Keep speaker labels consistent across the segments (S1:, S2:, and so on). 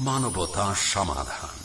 S1: মানবতা সমাধান।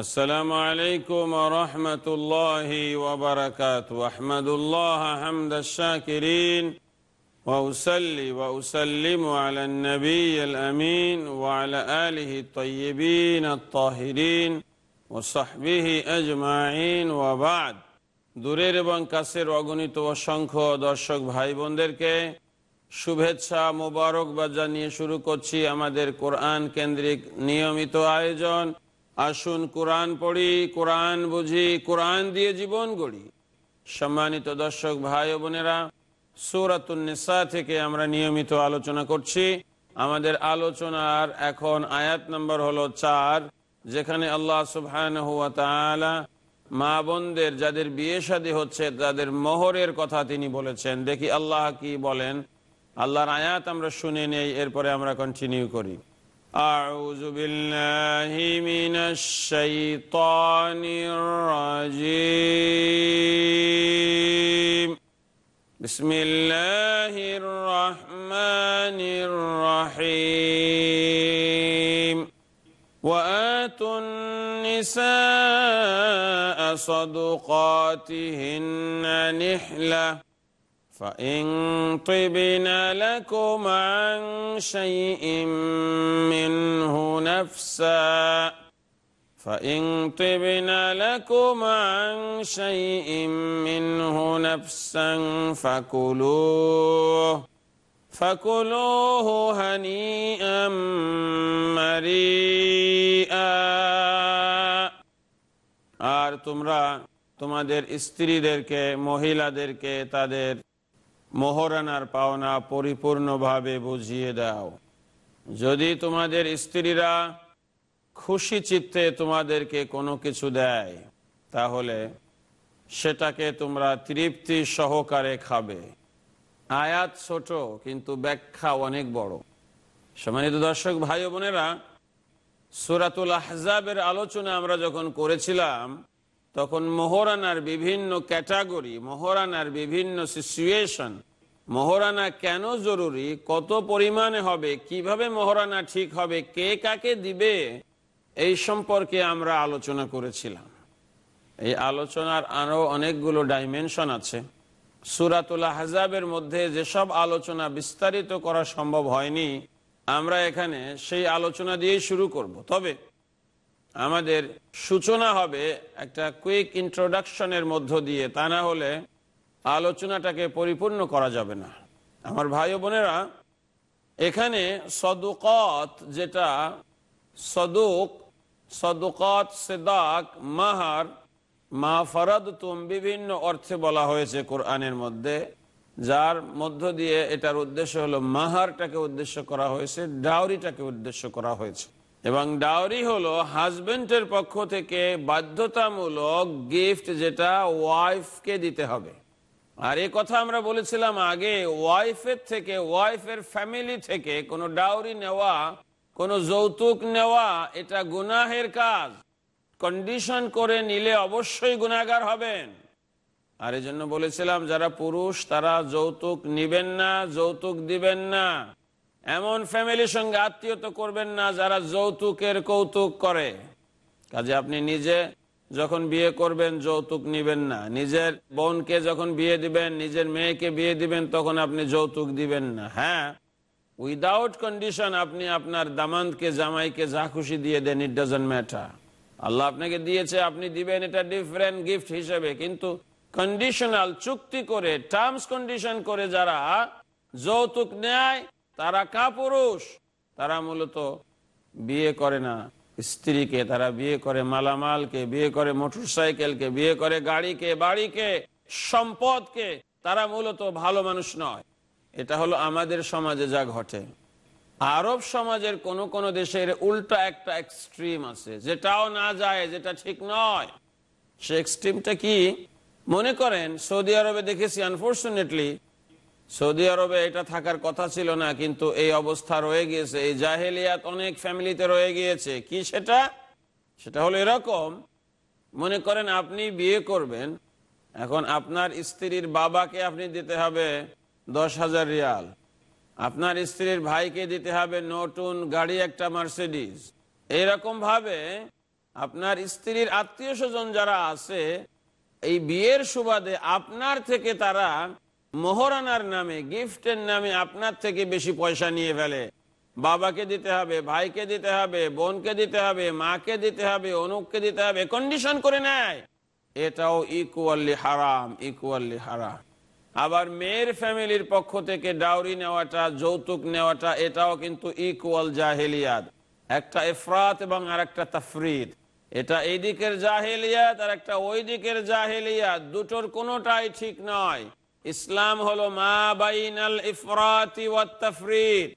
S2: السلام عليكم ورحمة الله وبركاته أحمد الله حمد الشاكرين وأسلي وأسلم على النبي الأمين وعلى آله الطيبين الطاهرين وصحبه أجمعين وبعد দূরের এবং কাছের অগণিত অসংখ্য দর্শক ভাই বোনদেরকে শুভেচ্ছা মোবারকবাদ জানিয়ে শুরু করছি আমাদের কোরআন কেন্দ্রিক নিয়মিত আয়োজন আসুন কোরআন পড়ি, কোরআন বুঝি, কোরআন দিয়ে জীবন গড়ি। সম্মানিত দর্শক ভাই বোনেরা সুরাতুন্নেসা থেকে আমরা নিয়মিত আলোচনা করছি। আমাদের আলোচনার এখন আয়াত নম্বর হলো চার, যেখানে আল্লাহ সুবহান মা বোনদের, যাদের বিয়ে শাদী হচ্ছে, তাদের মোহরের কথা তিনি বলেছেন। দেখি আল্লাহ কি বলেন। আল্লাহর আয়াত আমরা শুনে নেই, এরপরে আমরা কন্টিনিউ করি। أعوذ بالله من الشيطان الرجيم. بسم الله الرحمن الرحيم. وآتوا النساء صدقاتهن نحلةً. فإن طبن لكم عن شيء منه نفسا فإن طبن لكم عن شيء منه نفسا فكلوه فكلوه هنيئا مريئا আর তোমরা তোমাদের স্ত্রীদেরকে মহিলাদেরকে তাদের মোহরানার পাওনা পরিপূর্ণভাবে বুঝিয়ে দাও। যদি তোমাদের স্ত্রীরা খুশি চিত্তে তোমাদেরকে কোনো কিছু দেয়, তাহলে সেটাকে তোমরা তৃপ্তি সহকারে খাবে। আয়াত ছোট, কিন্তু ব্যাখ্যা অনেক বড়। সম্মানিত দর্শক, ভাই বোনেরা, সুরাতুল আহজাবের আলোচনা আমরা যখন করেছিলাম তখন মোহরানার বিভিন্ন ক্যাটাগরি, মোহরানার বিভিন্ন সিচুয়েশন মোহরানা কেন জরুরি, কত পরিমাণে হবে, কীভাবে মোহরানা ঠিক হবে, কে কাকে দিবে, এই সম্পর্কে আমরা আলোচনা করেছিলাম। এই আলোচনার আরও অনেকগুলো ডাইমেনশন আছে। সুরাতুল হাজাবের মধ্যে যেসব আলোচনা বিস্তারিত করা সম্ভব হয়নি, আমরা এখানে সেই আলোচনা দিয়েই শুরু করব। তবে আমাদের সূচনা হবে একটা কুইক ইন্ট্রোডাকশনের মধ্য দিয়ে, তা না হলে আলোচনাটাকে পরিপূর্ণ করা যাবে না। আমার ভাই বোনেরা, এখানে সদুকত যেটা, সদুক, সদুকত সেদাক, মাহার, মা ফরাদ তুম বিভিন্ন অর্থে বলা হয়েছে কোরআনের মধ্যে, যার মধ্য দিয়ে এটার উদ্দেশ্য হলো মাহারটাকে উদ্দেশ্য করা হয়েছে, ডাউরিটাকে উদ্দেশ্য করা হয়েছে। এবং ডাউরি হলো হাজবেন্ডের পক্ষ থেকে বাধ্যতামূলক গিফট যেটা ওয়াইফকে দিতে হবে। আর এ কথা আমরা বলেছিলাম আগে, ওয়াইফের থেকে, ওয়াইফের ফ্যামিলি থেকে কোনো ডাউরি নেওয়া, কোনো যৌতুক নেওয়া, এটা গুনাহের কাজ। কন্ডিশন করে নিলে অবশ্যই গুণাগার হবেন। আর এই জন্য বলেছিলাম, যারা পুরুষ, তারা যৌতুক নিবেন না, যৌতুক দিবেন না। এমন ফ্যামিলির সঙ্গে আত্মীয়তা করবেন না যারা যৌতুকের কৌতুক করে। কাজে আপনি নিজে যখন বিয়ে করবেন, যৌতুক নিবেন না। নিজের বোনকে যখন বিয়ে দিবেন, নিজের মেয়েকে বিয়ে দিবেন, তখন আপনি যৌতুক দিবেন না। হ্যাঁ উইদাউট কন্ডিশন আপনি আপনার দামানকে, জামাইকে যা খুশি দিয়ে দেন ইট ডাজন্ট ম্যাটার আল্লাহ আপনাকে দিয়েছে, আপনি দিবেন, এটা ডিফারেন্ট গিফট হিসেবে। কিন্তু কন্ডিশনাল চুক্তি করে টার্মস কন্ডিশন করে যারা যৌতুক নেয় তারা কাপুরুষ। তারা মূলত বিয়ে করে না। স্ত্রীকে তারা বিয়ে করে মালামালকে, বিয়ে করে মোটর সাইকেলকে বিয়ে করে গাড়িকে, বাড়িকে, সম্পদকে। তারা মূলত ভালো মানুষ নয়। এটা হলো আমাদের সমাজে যা ঘটে। আরব সমাজের কোন কোন দেশের উল্টা একটা এক্সট্রিম আছে। যেটাও না যায়, যেটা ঠিক নয়। সে এক্সট্রিমটা কি? মনে করেন সৌদি আরবে দেখেছি আনফর্চুনেটলি সৌদি আরবে এটা থাকার কথা ছিল না, কিন্তু এই অবস্থা রয়ে গিয়েছে। এই জাহেলিয়াত অনেক ফ্যামিলিতে রয়ে গিয়েছে। কি সেটা? সেটা হলো এরকম, মনে করেন আপনি বিয়ে করবেন, এখন আপনার স্ত্রীর বাবাকে আপনি দিতে হবে দশ হাজার রিয়াল। আপনার স্ত্রীর ভাইকে দিতে হবে নতুন গাড়ি, একটা মার্সিডিস এইরকম ভাবে আপনার স্ত্রীর আত্মীয় স্বজন যারা আছে, এই বিয়ের সুবাদে আপনার থেকে তারা মোহরানার নামে, গিফটের নামে আপনার থেকে বেশি পয়সা নিয়ে ফেলে। বাবাকে দিতে হবে, ভাইকে দিতে হবে, বোনকে দিতে হবে, মাকে দিতে হবে, অনুককে দিতে হবে কন্ডিশন করে নেয়। এটাও ইকুয়ালি হারাম ইকুয়ালি হারাম। আবার মেয়ের ফ্যামিলির পক্ষ থেকে ডাউরি নেওয়াটা, যৌতুক নেওয়াটা, এটাও কিন্তু ইকুয়াল জাহেলিয়াত। একটা এফরাত এবং আর একটা তাফরিদ। এটা এই দিকের জাহেলিয়াত আর একটা ওই দিকের জাহেলিয়াত। দুটোর কোনোটাই ঠিক নয়। ইসলাম হলো মা বাইনাল ইফরাতি ওয়াত্তাফরিদ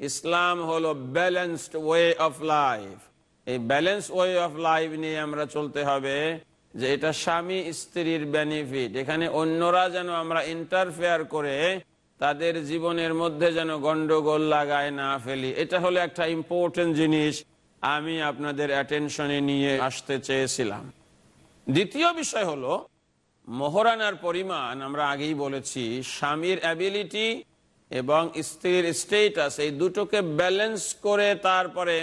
S2: ইসলাম হলো ব্যালেন্সড ওয়ে অফ লাইফ। এই ব্যালেন্স ওয়ে অফ লাইফ নিয়ে আমরা চলতে হবে যে এটা স্বামী স্ত্রীর বেনিফিট। এখানে অন্যরা যেন আমরা ইন্টারফেয়ার করে, তাদের জীবনের মধ্যে যেন গন্ডগোল লাগায় না ফেলি। এটা হলো একটা ইম্পর্টেন্ট জিনিস। আমি আপনাদের অ্যাটেনশনে নিয়ে আসতে চেয়েছিলাম। দ্বিতীয় বিষয় হলো মোহরানার পরিমাণ আমরা আগেই বলেছি, স্বামীর অ্যাবিলিটি এবং স্ত্রীর স্টেটাস এই দুটোকে ব্যালেন্স করে তারপরে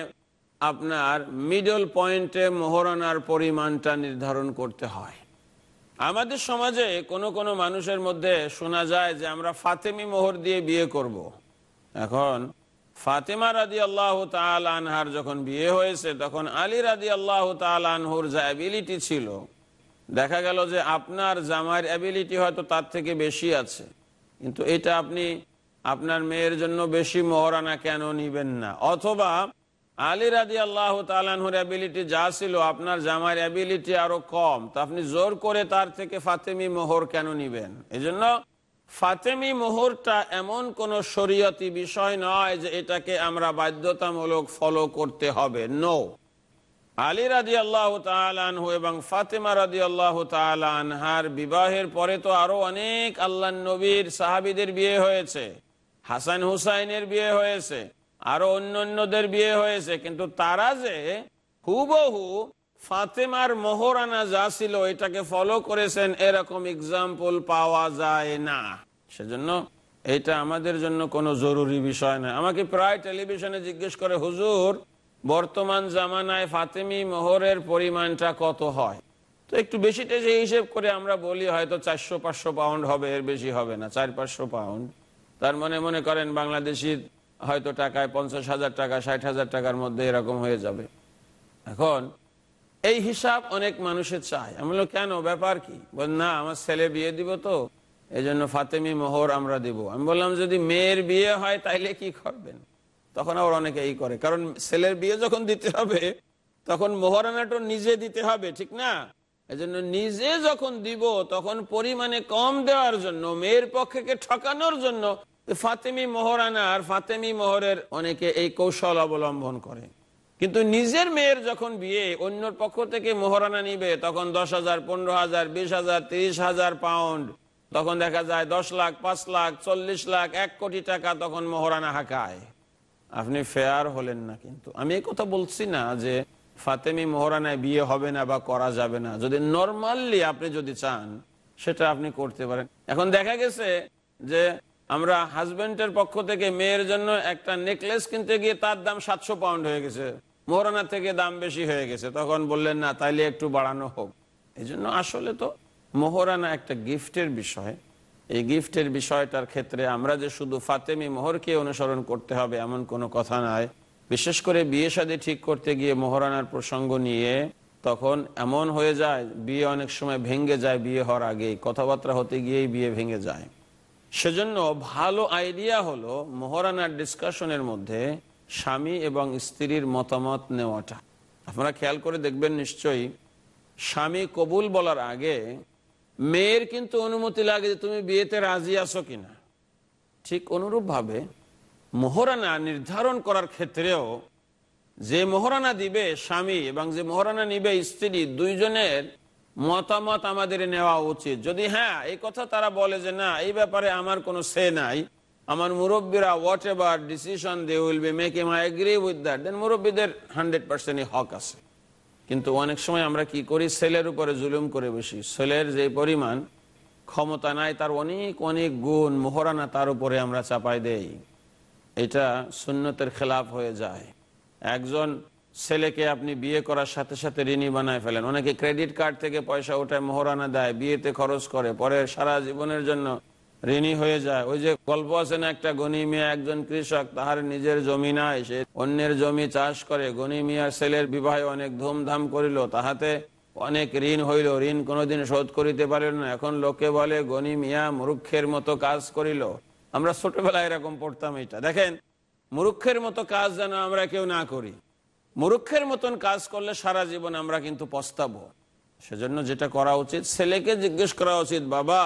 S2: আপনার মিডল পয়েন্টে মোহরানার পরিমাণটা নির্ধারণ করতে হয় আমাদের সমাজে কোনো কোনো মানুষের মধ্যে শোনা যায় যে আমরা ফাতেমি মোহর দিয়ে বিয়ে করব। এখন ফাতেমা রাদি আল্লাহ আনহার যখন বিয়ে হয়েছে, তখন আলী রাদি আল্লাহ আনহুর যা অ্যাবিলিটি ছিল দেখা গেল যে আপনার জামার অ্যাবিলিটি হয়তো তার থেকে বেশি আছে। কিন্তু এটা আপনি আপনার মেয়ের জন্য বেশি মহরানা কেন নিবেন না? অথবা আলী রাদি আল্লাহ তালানহুর অ্যাবিলিটি যা ছিল, আপনার জামার অ্যাবিলিটি আরও কম। তা আপনি জোর করে তার থেকে ফাতেমি মোহর কেন নিবেন? এই জন্য ফাতেমি মোহরটা এমন কোন শরীয়তি বিষয় নয় যে এটাকে আমরা বাধ্যতামূলক ফলো করতে হবে। নো আলী রাজি আল্লাহ তালহু এবং ফাতেমা রাজি আল্লাহ তালহার বিবাহের পরে তো আরও অনেক আল্লাহ নবীর সাহাবিদের বিয়ে হয়েছে। হাসান হুসাইনের বিয়ে হয়েছে, আরও অন্য অন্যদের বিয়ে হয়েছে, কিন্তু তারা যে হুবহু ফাতেমার মোহরানা যা ছিল এটাকে ফলো করেছেন, এরকম এক্সাম্পল পাওয়া যায় না। সেজন্য এটা আমাদের জন্য কোনো জরুরি বিষয় নয়। আমাকে প্রায় টেলিভিশনে জিজ্ঞেস করে, হুজুর বর্তমান জামানায় ফাতেমি মোহরের পরিমাণটা কত হয়? তো একটু বেশি টেসে হিসেব করে আমরা বলি, হয়তো চারশো, পাঁচশো পাউন্ড হবে, এর বেশি হবে না, চার, পাঁচশো পাউন্ড। তার মনে মনে করেন বাংলাদেশি হয়তো টাকায় পঞ্চাশ হাজার টাকা, ষাট হাজার টাকার মধ্যে এরকম হয়ে যাবে। এখন, এই হিসাব অনেক মানুষের চায়। আমি কেন? ব্যাপার কি? বল না, আমার ছেলে বিয়ে দিব তো এই জন্য ফাতেমি মোহর আমরা দিব। আমি বললাম, যদি মেয়ের বিয়ে হয়, তাইলে কি করবেন? তখন আবার অনেকে এই করে। কারণ ছেলের বিয়ে যখন দিতে হবে, তখন মোহরানাটা নিজে দিতে হবে, ঠিক না? এজন্য নিজে যখন দিব, তখন পরিমাণে কম দেওয়ার জন্য, মেয়ের পক্ষে ঠকানোর জন্য ফাতেমি মোহরানা আর ফাতেমি মোহরের অনেকে এই কৌশল অবলম্বন করে। কিন্তু নিজের মেয়ের যখন বিয়ে, অন্যর পক্ষ থেকে মোহরানা নিবে, তখন দশ হাজার, পনেরো হাজার, বিশ হাজার, তিরিশ হাজার পাউন্ড। তখন দেখা যায় দশ লাখ, পাঁচ লাখ, চল্লিশ লাখ, এক কোটি টাকা তখন মোহরানা হাঁকায়। আপনি ফেয়ার হলেন না কিন্তু। আমি এই কথা বলছি না যে ফাতেমি মোহরানায় বিয়ে হবে না বা করা যাবে না। যদি নর্মালি আপনি যদি চান, সেটা আপনি করতে পারেন। এখন দেখা গেছে যে আমরা হাজবেন্ডের পক্ষ থেকে মেয়ের জন্য একটা নেকলেস কিনতে গিয়ে তার দাম সাতশো পাউন্ড হয়ে গেছে। মোহরানা থেকে দাম বেশি হয়ে গেছে। তখন বললেন, না, তাইলে একটু বাড়ানো হোক। এই আসলে তো মোহরানা একটা গিফটের বিষয়। এই গিফটের বিষয়টার ক্ষেত্রে আমরা যে শুধু ফাতেমি মোহরকে অনুসরণ করতে হবে এমন কোনো কথা নয়। বিশেষ করে বিয়ে সাদে ঠিক করতে গিয়ে মোহরানার প্রসঙ্গ নিয়ে তখন এমন হয়ে যায়, বিয়ে অনেক সময় ভেঙ্গে যায় বিয়ে হওয়ার আগেই, কথাবার্তা হতে গিয়েই বিয়ে ভেঙে যায়। সেজন্য ভালো আইডিয়া হলো মোহরানার ডিসকাশনের মধ্যে স্বামী এবং স্ত্রীর মতামত নেওয়াটা। আপনারা খেয়াল করে দেখবেন নিশ্চয়ই, স্বামী কবুল বলার আগে মেয়ের কিন্তু অনুমতি লাগে যে তুমি বিয়েতে রাজি আছো কিনা। ঠিক অনুরূপভাবে মোহরানা নির্ধারণ করার ক্ষেত্রেও যে মোহরানা দিবে স্বামী এবং যে মোহরানা নিবে স্ত্রী, দুইজনের মতামত আমাদের নেওয়া উচিত। যদি হ্যাঁ এই কথা তারা বলে যে না, এই ব্যাপারে আমার কোনো সে নাই, আমার মুরব্বীরা whatever decision they will be making I agree with that then মুরব্বীদের হান্ড্রেড পার্সেন্টই হক আছে। কিন্তু অনেক সময় আমরা কি করি? ছেলের উপরে জুলুম করে বসি। ছেলের যে পরিমাণ ক্ষমতা নাই, তার অনেক অনেক গুণ মোহরানা তার উপরে আমরা চাপাই দেই। এটা সুন্নতের খেলাফ হয়ে যায়। একজন ছেলেকে আপনি বিয়ে করার সাথে সাথে ঋণী বানায় ফেলেন। অনেকে ক্রেডিট কার্ড থেকে পয়সা ওঠায় মোহরানা দেয়, বিয়েতে খরচ করে, পরে সারা জীবনের জন্য ঋণী হয়ে যায়। ওই যে গল্প আছে না, একটা গনি মিয়া, একজন কৃষক, তাহার নিজের জমি নাই, সে অন্যের জমি চাষ করে। গনি মিয়ার ছেলের বিবাহে অনেক ধুমধাম করিল, তাহাতে অনেক ঋণ হইল। ঋণ কোনোদিন শোধ করিতে পারিল না। এখন লোকে বলে গনি মিয়া মূর্খের মতো কাজ করিল। আমরা ছোটবেলায় এরকম পড়তাম এটা। দেখেন মূর্খের মতো কাজ যেন আমরা কেউ না করি। মূর্খের মতন কাজ করলে সারা জীবন আমরা কিন্তু পস্তাবো। সেজন্য যেটা করা উচিত, ছেলেকে জিজ্ঞেস করা উচিত, বাবা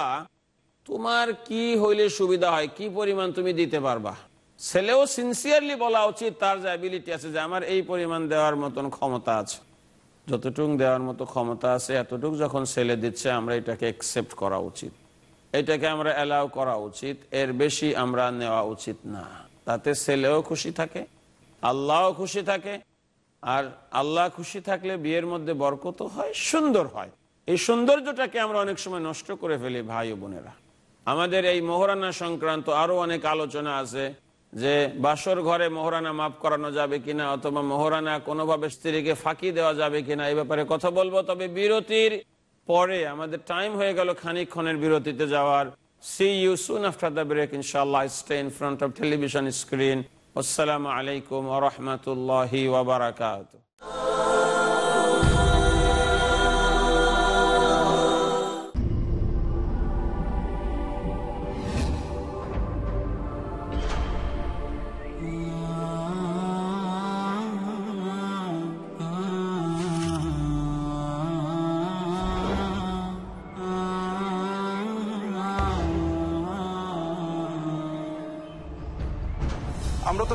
S2: তোমার কি হইলে সুবিধা হয়? কি পরিমাণ তুমি দিতে পারবা? ছেলেও সিনসিয়ারলি বলা উচিত, তার যে অ্যাবিলিটি আছে যে আমার এই পরিমাণ দেওয়ার মতন ক্ষমতা আছে। যতটুক দেওয়ার মতো ক্ষমতা আছে, এতটুক যখন ছেলে দিচ্ছে, আমরা এটাকে অ্যাকসেপ্ট করা উচিত। এটাকে আমরা অ্যালাউ করা উচিত, এর বেশি আমরা নেওয়া উচিত না। তাতে ছেলেও খুশি থাকে, আল্লাহও খুশি থাকে, আর আল্লাহ খুশি থাকলে বিয়ের মধ্যে বরকত হয়, সুন্দর হয়। এই সৌন্দর্যটাকে আমরা অনেক সময় নষ্ট করে ফেলি ভাই বোনেরা। আমাদের এই মোহরানা সংক্রান্ত আরও অনেক আলোচনা আছে যে বাসর ঘরে মোহরানা মাফ করানো যাবে কিনা অথবা মোহরানা কোনোভাবে স্ত্রীকে ফাঁকি দেওয়া যাবে কিনা এই ব্যাপারে কথা বলব। তবে বিরতির পরে আমাদের টাইম হয়ে গেল খানিকক্ষণের বিরতিতে যাওয়ার। See you soon after the break ইনশাল্লাহ stay in front of television screen আসসালামু আলাইকুম ওরহমতুল্লাহি ওবরাকাত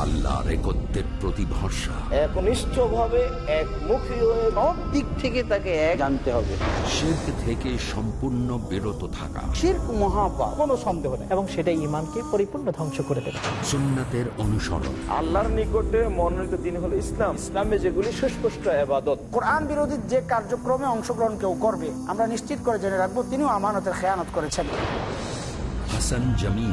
S1: আল্লাহর একত্রের প্রতি ভরসা
S3: একমুখী হয়ে সব দিক থেকে তাকে এক জানতে হবে।
S1: শির্ক থেকে সম্পূর্ণ বিরত থাকা।
S3: শির্ক মহাপাপ। কোনো সন্দেহ নেই।
S4: এবং সেটা ইমানকে পরিপূর্ণ ধ্বংস করে দেবে।
S1: সুন্নাতের অনুসরণ।
S3: আল্লাহর নিকটে মনোনীত দিন হলো ইসলাম। ইসলামে যেগুলি সুস্পষ্ট আবাদত
S4: কোরআন বিরোধী যে কার্যক্রমে অংশগ্রহণ কেউ করবে আমরা নিশ্চিত করে জেনে রাখব তিনিও আমানতের খেয়ানত করেছেন।
S1: Hasan Jamil.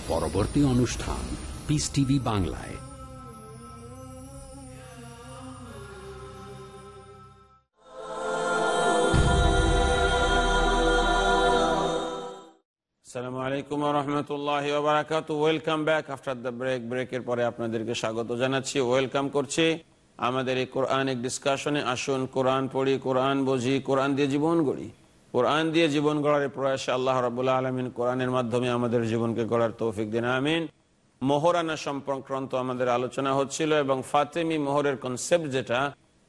S1: পরবর্তী অনুষ্ঠান পিস টিভি বাংলায়।
S2: আসসালামু আলাইকুম রহমতুল্লাহ বারাকাত welcome back after the break ব্রেকের পরে আপনাদেরকে স্বাগত জানাচ্ছি। ওয়েলকাম করছি আমাদের এই কোরআনিক ডিসকাশনে আসুন কোরআন পড়ি কোরআন বুঝি কোরআন দিয়ে জীবন গড়ি। কোরআন দিয়ে জীবন গড়ার প্রয়াসে আল্লাহ রবুল্লাহ আলমিন কোরআনের মাধ্যমে আমাদের জীবনকে গড়ার তৌফিক দিন, আমিন। মোহরানা সম্পর্কান্ত আমাদের আলোচনা হচ্ছিল এবং ফাতেমি মোহরের কনসেপ্ট যেটা,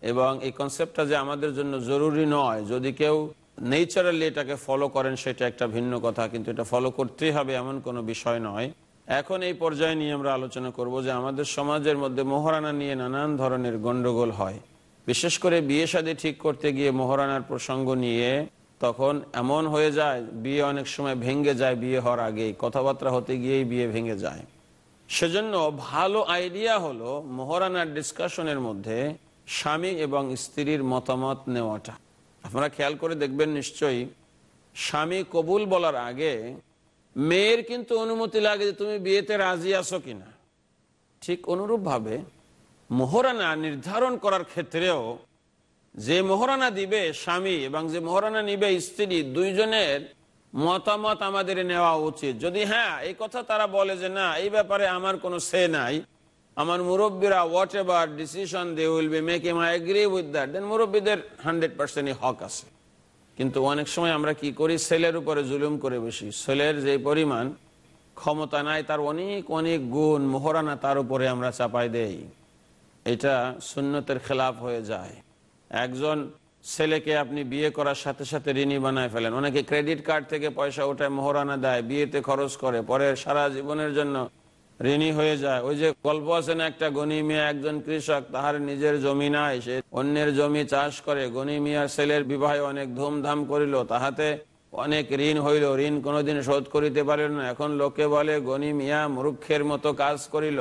S2: এবং এই কনসেপ্টটা যে আমাদের জন্য জরুরি নয়, যদি কেউ নেচারালি এটাকে ফলো করেন, সেটা একটা ভিন্ন কথা, কিন্তু এটা ফলো করতেই হবে এমন কোনো বিষয় নয়। এখন এই পর্যায়ে নিয়ে আমরা আলোচনা করব যে আমাদের সমাজের মধ্যে মোহরানা নিয়ে নানান ধরনের গন্ডগোল হয়। বিশেষ করে বিয়ে শাদী ঠিক করতে গিয়ে মোহরানার প্রসঙ্গ নিয়ে তখন এমন হয়ে যায়, বিয়ে অনেক সময় ভেঙে যায়, বিয়ে হওয়ার আগেই। কথাবার্তা হতে গিয়েই বিয়ে ভেঙে যায়। সেজন্য ভালো আইডিয়া হলো মোহরানার ডিসকাশনের মধ্যে স্বামী এবং স্ত্রীর মতামত নেওয়াটা। আপনারা খেয়াল করে দেখবেন নিশ্চয়ই, স্বামী কবুল বলার আগে মেয়ের কিন্তু অনুমতি লাগে যে তুমি বিয়েতে রাজি আছো কিনা। ঠিক অনুরূপভাবে মোহরানা নির্ধারণ করার ক্ষেত্রেও যে মোহরানা দিবে স্বামী এবং যে মোহরানা নিবে স্ত্রী, দুইজনের মতামত আমাদের নেওয়া উচিত। যদি হ্যাঁ এই কথা তারা বলে যে, না, এই ব্যাপারে আমার কোনো সে নাই। আমার মুরব্বীরা whatever decision they will be make um I agree with that then মুরব্বীদের হান্ড্রেড পার্সেন্টই হক আছে। কিন্তু অনেক সময় আমরা কি করি? ছেলের উপরে জুলুম করে বেশি ছেলের যে পরিমাণ ক্ষমতা নাই, তার অনেক অনেক গুণ মোহরানা তার উপরে আমরা চাপাই দেই। এটা সুন্নতের খেলাফ হয়ে যায়। একজন ছেলেকে আপনি বিয়ে করার সাথে সাথে ঋণী বানায় ফেলেন। অনেকে ক্রেডিট কার্ড থেকে পয়সা ওঠায় মোহরানা দেয়, বিয়েতে খরচ করে, পরে সারা জীবনের জন্য ঋণী হয়ে যায়। ওই যে গল্প আছে না, একটা গনি মিয়া, একজন কৃষক, তাহার নিজের জমি নাই, সে অন্যের জমি চাষ করে। গনি মিয়ার ছেলের বিবাহে অনেক ধুমধাম করিল, তাহাতে অনেক ঋণ হইল। ঋণ কোনোদিন শোধ করিতে পারিল না। এখন লোকে বলে, গনি মিয়া মূর্খের মতো কাজ করিল।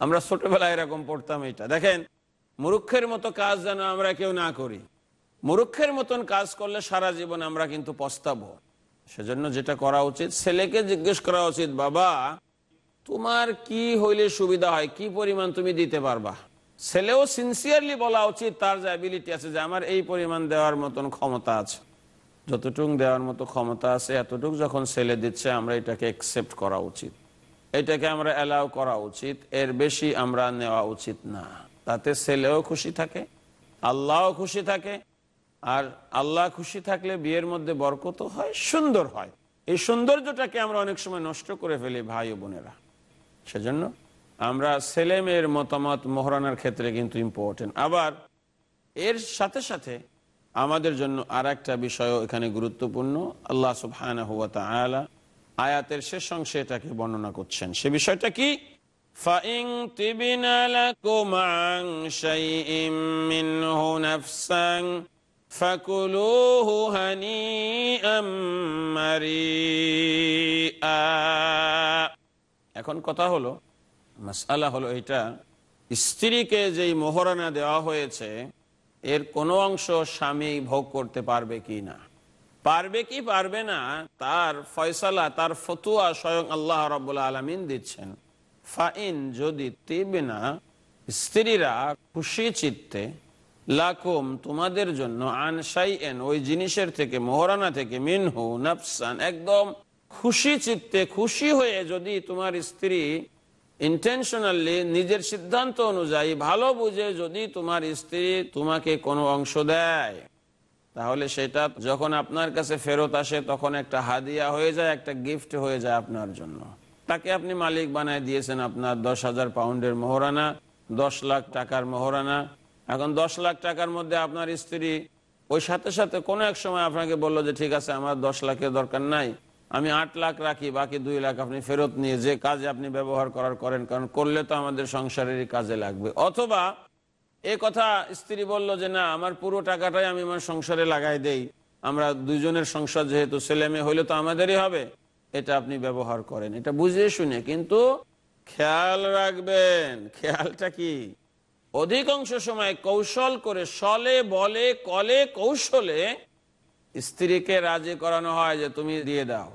S2: আমরা ছোটবেলায় এরকম পড়তাম এটা। দেখেন মূর্খের মতো কাজ যেন আমরা কেউ না করি। মূর্খের মতন কাজ করলে সারা জীবন আমরা কিন্তু পস্তাবো। সেজন্য যেটা করা উচিত, ছেলেকে জিজ্ঞেস করা উচিত, বাবা, তোমার কি হইলে সুবিধা হয়? কি পরিমাণ তুমি দিতে পারবা? ছেলেও সিনসিয়ারলি বলা উচিত, তার যে অ্যাবিলিটি আছে যে আমার এই পরিমাণ দেওয়ার মতন ক্ষমতা আছে। যতটুক দেওয়ার মতো ক্ষমতা আছে, এতটুক যখন ছেলে দিচ্ছে, আমরা এটাকে অ্যাকসেপ্ট করা উচিত। এটাকে আমরা অ্যালাউ করা উচিত। এর বেশি আমরা নেওয়া উচিত না। তাতে ছেলেও খুশি থাকে, আল্লাহও খুশি থাকে, আর আল্লাহ খুশি থাকলে বিয়ের মধ্যে বরকত হয়, সুন্দর হয়। এই সৌন্দর্যটাকে আমরা অনেক সময় নষ্ট করে ফেলি ভাই ও বোনেরা। সেজন্য আমরা ছেলে মেয়ের মতামত মহরানার ক্ষেত্রে কিন্তু ইম্পর্টেন্ট আবার এর সাথে সাথে আমাদের জন্য আর একটা বিষয় এখানে গুরুত্বপূর্ণ। আল্লাহ ওয়া তাআলা আয়াতের শেষ অংশে এটাকে বর্ণনা করছেন। সে বিষয়টা কি? فَإِن تِبْنَ لَكُمْ عَن شَيْءٍ مِّنْهُ نَفْسًا فَكُلُوهُ هَنِيئًا مَّرِيئًا এখন কথা হলো মাসালা হলো এটা স্ত্রীকে যেই মোহরানা দেওয়া হয়েছে এর কোনো অংশ স্বামী ভোগ করতে পারবে কি না পারবে কি পারবে না তার ফয়সালা তার ফতুয়া স্বয়ং আল্লাহ রবাহ আলমিন দিচ্ছেন ফাইন যদি তেবে না, স্ত্রীরা খুশি চিত্তে, লাকুম তোমাদের জন্য আনসাই এন ওই জিনিসের থেকে, মোহরানা থেকে, মিনহু নাফসান, একদম খুশি চিত্তে, খুশি হয়ে যদি তোমার স্ত্রী ইন্টেনশনালি নিজের সিদ্ধান্ত অনুযায়ী ভালো বুঝে যদি তোমার স্ত্রী তোমাকে কোনো অংশ দেয়, তাহলে সেটা যখন আপনার কাছে ফেরত আসে, তখন একটা হাদিয়া হয়ে যায়, একটা গিফট হয়ে যায় আপনার জন্য। তাকে আপনি মালিক বানায় দিয়েছেন আপনার দশ হাজার পাউন্ডের মোহরানা, দশ লাখ টাকার মোহরানা। এখন দশ লাখ টাকার মধ্যে আপনার স্ত্রী ওই সাথে সাথে কোনো এক সময় আপনাকে বলল যে, ঠিক আছে, আমার দশ লাখের দরকার নাই। আমি আট লাখ রাখি, বাকি দুই লাখ আপনি ফেরত নিয়ে যে কাজে আপনি ব্যবহার করার করেন, কারণ করলে তো আমাদের সংসারেরই কাজে লাগবে। অথবা এ কথা স্ত্রী বলল যে, না, আমার পুরো টাকাটাই আমি আমার সংসারে লাগাই দেই। আমরা দুইজনের সংসার যেহেতু ছেলে মেয়ে হইলে তো আমাদেরই হবে। এটা আপনি ব্যবহার করেন, এটা বুঝিয়ে শুনে, কিন্তু খেয়াল রাখবেন, খেয়ালটা কি? অধিকাংশ সময় কৌশল করে সলে, বলে, কলে, কৌশলে স্ত্রীকে রাজি করানো হয় যে তুমি দিয়ে দাও,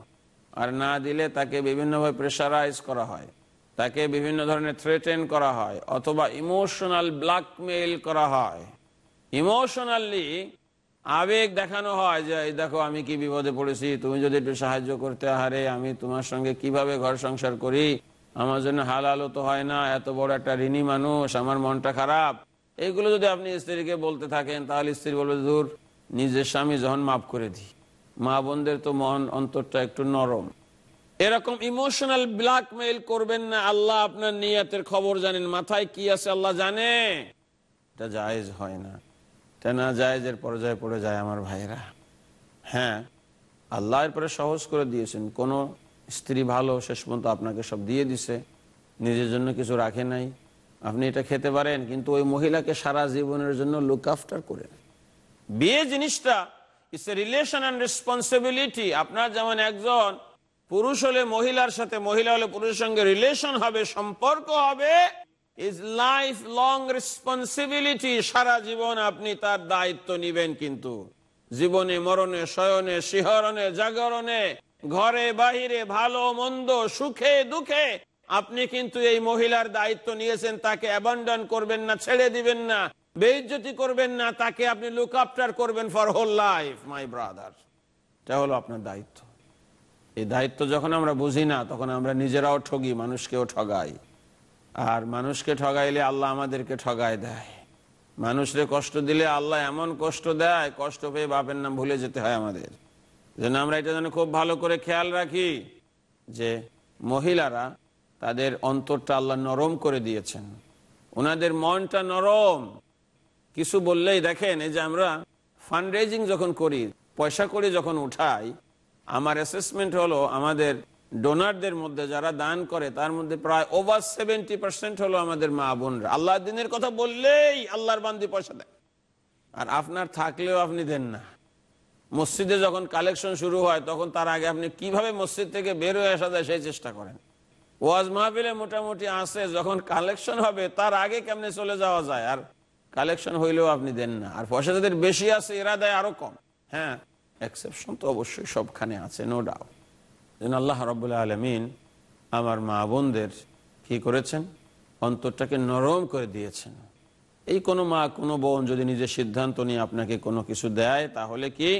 S2: আর না দিলে তাকে বিভিন্নভাবে প্রেশারাইজ করা হয়, তাকে বিভিন্ন ধরনের থ্রেটেন করা হয়, অথবা ইমোশনাল ব্ল্যাকমেইল করা হয়। ইমোশনালি আবেগ দেখানো হয় যে দেখো, আমি কি বিপদে পড়েছি? তুমি যদি একটু সাহায্য করতে হারে আমি তোমার সঙ্গে কীভাবে ঘর সংসার করি? আমার জন্য হালালও তো হয় না, এত বড় একটা ঋণী মানুষ, আমার মনটা খারাপ। এইগুলো যদি আপনি স্ত্রীকে বলতে থাকেন, তাহলে স্ত্রী বলবে দূর নিজের স্বামী যখন মাফ করে দিই, মা বোনদের তো মন অন্তরটা একটু নরম। এরকম ইমোশনাল ব্ল্যাকমেইল করবেন না, আল্লাহ আপনার নিয়াতের খবর জানেন। মাথায় কি আছে, আল্লাহ জানে? এটা জায়েজ হয় না। এটা না জায়েজের পর্যায়ে পড়ে যায় আমার ভাইরা হ্যাঁ আল্লাহ এরপরে সহজ করে দিয়েছেন। কোন স্ত্রী ভালো, শেষ পর্যন্ত আপনাকে সব দিয়ে দিছে। নিজের জন্য কিছু রাখে নাই। আপনি এটা খেতে পারেন, কিন্তু ওই মহিলাকে সারা জীবনের জন্য লুক আফটার করে বিয়ে জিনিসটা it's a relation and responsibility আপনার যেমন একজন পুরুষ হলে মহিলার সাথে, মহিলা হলে পুরুষের সঙ্গে রিলেশন হবে, সম্পর্ক হবে। ইজ লাইফ লং রেসপন্সিবিলিটি সারা জীবন আপনি তার দায়িত্ব নিবেন কিন্তু। জীবনে, মরণে, শয়নে, শিহরণে, জাগরণে, ঘরে, বাহিরে, ভালো, মন্দ, সুখে, দুঃখে, আপনি কিন্তু এই মহিলার দায়িত্ব নিয়েছেন, তাকে অ্যাবান্ডন করবেন না, ছেড়ে দিবেন না, বেইজ্জতি করবেন না, তাকে আপনি লুক আফটার করবেন for whole life my brother এটা হলো আপনার দায়িত্ব। এই দায়িত্ব যখন আমরা বুঝি না, তখন আমরা নিজেরাও ঠগি, মানুষকেও ঠগাই। আর মানুষকে ঠগাইলে আল্লাহ আমাদেরকে ঠগায় দেয়। মানুষরে কষ্ট দিলে আল্লাহ এমন কষ্ট দেয়, কষ্ট পেয়ে বাপের নাম ভুলে যেতে হয় আমাদের। যেন আমরা এটা যেন খুব ভালো করে খেয়াল রাখি যে মহিলারা তাদের অন্তরটা আল্লাহ নরম করে দিয়েছেন। ওনাদের মনটা নরম। কিছু বললেই দেখেন, এই যে আমরা ফান্ড যখন করি, পয়সা করি যখন উঠাই, আমার অ্যাসেসমেন্ট হলো আমাদের ডোনারদের মধ্যে যারা দান করে, তার মধ্যে প্রায় ওভার সেভেন্টি পার্সেন্ট হলো আমাদের মা বোনরা। আল্লাহ দিনের কথা বললেই আল্লাহর বান্দি পয়সা দেয়। আর আপনার থাকলেও আপনি দেন না। মসজিদে যখন কালেকশন শুরু হয়, তখন তার আগে আপনি কীভাবে মসজিদ থেকে বের হয়ে আসা যায় সেই চেষ্টা করেন। ওয়াজ মাহফিলে মোটামুটি আসে যখন কালেকশন হবে, তার আগে কেমনে চলে যাওয়া যায়? আর কালেকশন হইলেও আপনি দেন না। আর পয়সা যাদের বেশি আছে, এরা দেয় আরও কম। হ্যাঁ এক্সেপশন তো অবশ্যই সবখানে আছে নো ডাউট যেন আল্লাহ রবুল্লা আলমিন আমার মা বোনদের কি করেছেন? অন্তরটাকে নরম করে দিয়েছেন। এই কোনো মা, কোনো বোন যদি নিজের সিদ্ধান্ত নিয়ে আপনাকে কোনো কিছু দেয়, তাহলে কি?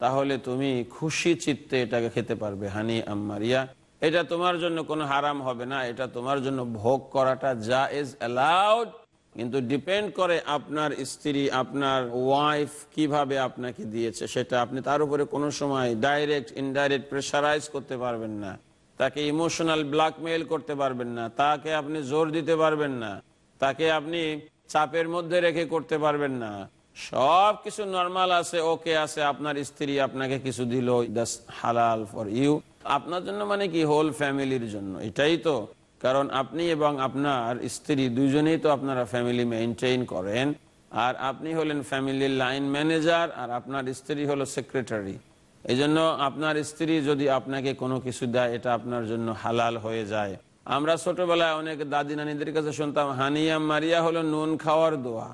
S2: তাহলে তুমি খুশি চিত্তে এটাকে খেতে পারবে হানি আমারিয়া এটা তোমার জন্য কোনো হারাম হবে না, এটা তোমার জন্য ভোগ করাটা যা ইজ অ্যালাউড কিন্তু ডিপেন্ড করে আপনার স্ত্রী, আপনার ওয়াইফ কীভাবে আপনাকে দিয়েছে, সেটা আপনি তার উপরে কোনো সময় ডাইরেক্ট ইনডাইরেক্ট প্রেশারাইজ করতে পারবেন না। তাকে ইমোশনাল ব্ল্যাকমেইল করতে পারবেন না। তাকে আপনি জোর দিতে পারবেন না। তাকে আপনি চাপের মধ্যে রেখে করতে পারবেন না। সব কিছু নর্মাল আছে ওকে আছে। আপনার স্ত্রী আপনাকে কিছু দিল দাস হালাল ফর ইউ আপনার জন্য মানে কি? হোল ফ্যামিলির জন্য। এটাই তো। কারণ আপনি এবং আপনার স্ত্রী দুইজনেই তো আপনারা ফ্যামিলি মেনটেইন করেন। আর আপনি হলেন ফ্যামিলির লাইন ম্যানেজার আর আপনার স্ত্রী হলো সেক্রেটারি এই আপনার স্ত্রী যদি আপনাকে কোনো কিছু দেয়, এটা আপনার জন্য হালাল হয়ে যায়। আমরা ছোটবেলায় অনেক দাদি নানিদের কাছে শুনতাম হানিয়া মারিয়া হলো নুন খাওয়ার দোয়া।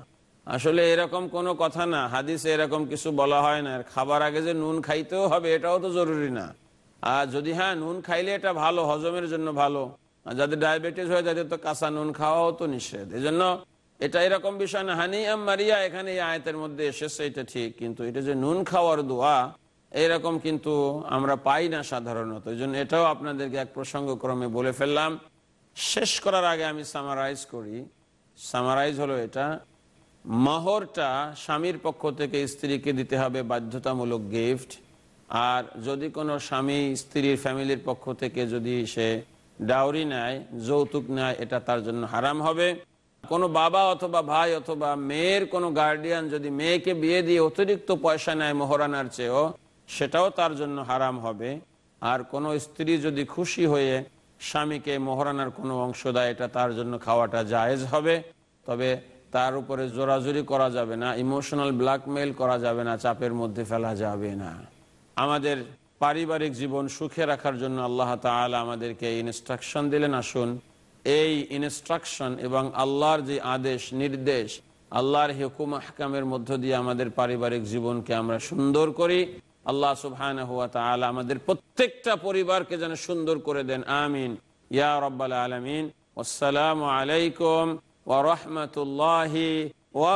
S2: আসলে এরকম কোনো কথা না, হাদিসে এরকম কিছু বলা হয় না। খাবার আগে যে নুন খাইতেও হবে, এটাও তো জরুরি না। আর যদি হ্যাঁ নুন খাইলে এটা ভালো, হজমের জন্য ভালো। যাদের ডায়াবেটিস হয়, তাদের তো কাঁচা নুন খাওয়াও তো নিষেধ। এই জন্য এটা এরকম বিষয় না। হানি মারিয়া, এখানে এই আয়তের মধ্যে এসেছে, এটা ঠিক। কিন্তু এটা যে নুন খাওয়ার দোয়া, এরকম কিন্তু আমরা পাই না সাধারণত। এই জন্য এটাও আপনাদেরকে এক প্রসঙ্গক্রমে বলে ফেললাম। শেষ করার আগে আমি সামারাইজ করি। সামারাইজ হলো এটা, মহরটা স্বামীর পক্ষ থেকে স্ত্রীকে দিতে হবে বাধ্যতামূলক গিফট আর যদি কোনো স্বামী স্ত্রীর ফ্যামিলির পক্ষ থেকে যদি সে ডাউরি নেয়, যৌতুক নেয়, এটা তার জন্য হারাম হবে। কোনো বাবা অথবা ভাই অথবা মেয়ের কোনো গার্ডিয়ান যদি মেয়েকে বিয়ে দিয়ে অতিরিক্ত পয়সা নেয় মোহরানার চেয়েও, সেটাও তার জন্য হারাম হবে। আর কোনো স্ত্রী যদি খুশি হয়ে স্বামীকে মোহরানার কোনো অংশ দেয়, এটা তার জন্য খাওয়াটা জায়েজ হবে। তবে তার উপরে জোরাজুরি করা যাবে না ইমোশনাল ব্ল্যাকমেইল করা যাবে না, চাপের মধ্যে ফেলা যাবে না। আমাদের পারিবারিক জীবন সুখে রাখার জন্য আল্লাহ তাআলা আমাদেরকে ইনস্ট্রাকশন দিলেন। আসুন, এই ইনস্ট্রাকশন এবং আল্লাহর যে আদেশ, নির্দেশ, আল্লাহর হুকুম আহকামের মধ্য দিয়ে আমাদের পারিবারিক জীবনকে আমরা সুন্দর করি। আল্লাহ সুবহান হুয়া তাআলা আমাদের প্রত্যেকটা পরিবারকে যেন সুন্দর করে দেন। আমিন। ইয়া রব্বাল আলমিন। আসসালামু আলাইকুম ওয়া রাহমাতুল্লাহি ওয়া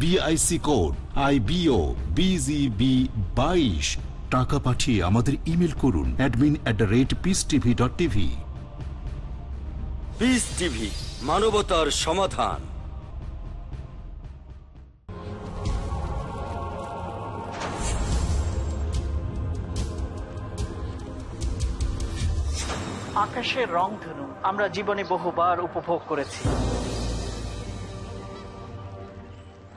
S5: BIC code I BO BGB বাইশ। টাকা পাঠিয়ে আমাদের ইমেল করুন admin at the rate Peace TV dot TV
S6: Peace TV মানবতার সমাধান।
S4: আকাশের রং ধনু আমরা জীবনে বহুবার উপভোগ করেছি।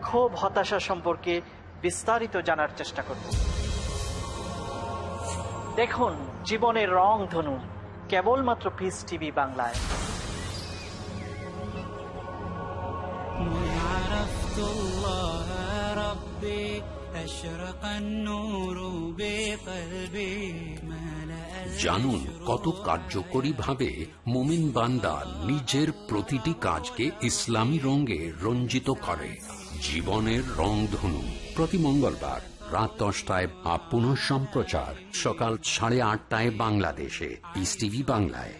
S4: ক্ষোভ হতাশা সম্পর্কে বিস্তারিত জানার চেষ্টা করব। দেখুন জীবনের রং ধনু কেবলমাত্র পিস টিভি বাংলায়।
S1: জানুন কত কার্যকরী ভাবে মোমিন বান্দা নিজের প্রতিটি কাজকে ইসলামী রঙে রঞ্জিত করে। জীবনের রংধনু প্রতি মঙ্গলবার রাত দশটায় আপ সম্প্রচার। সকাল সাড়ে আটটায় বাংলাদেশে। ইস টিভি বাংলায়।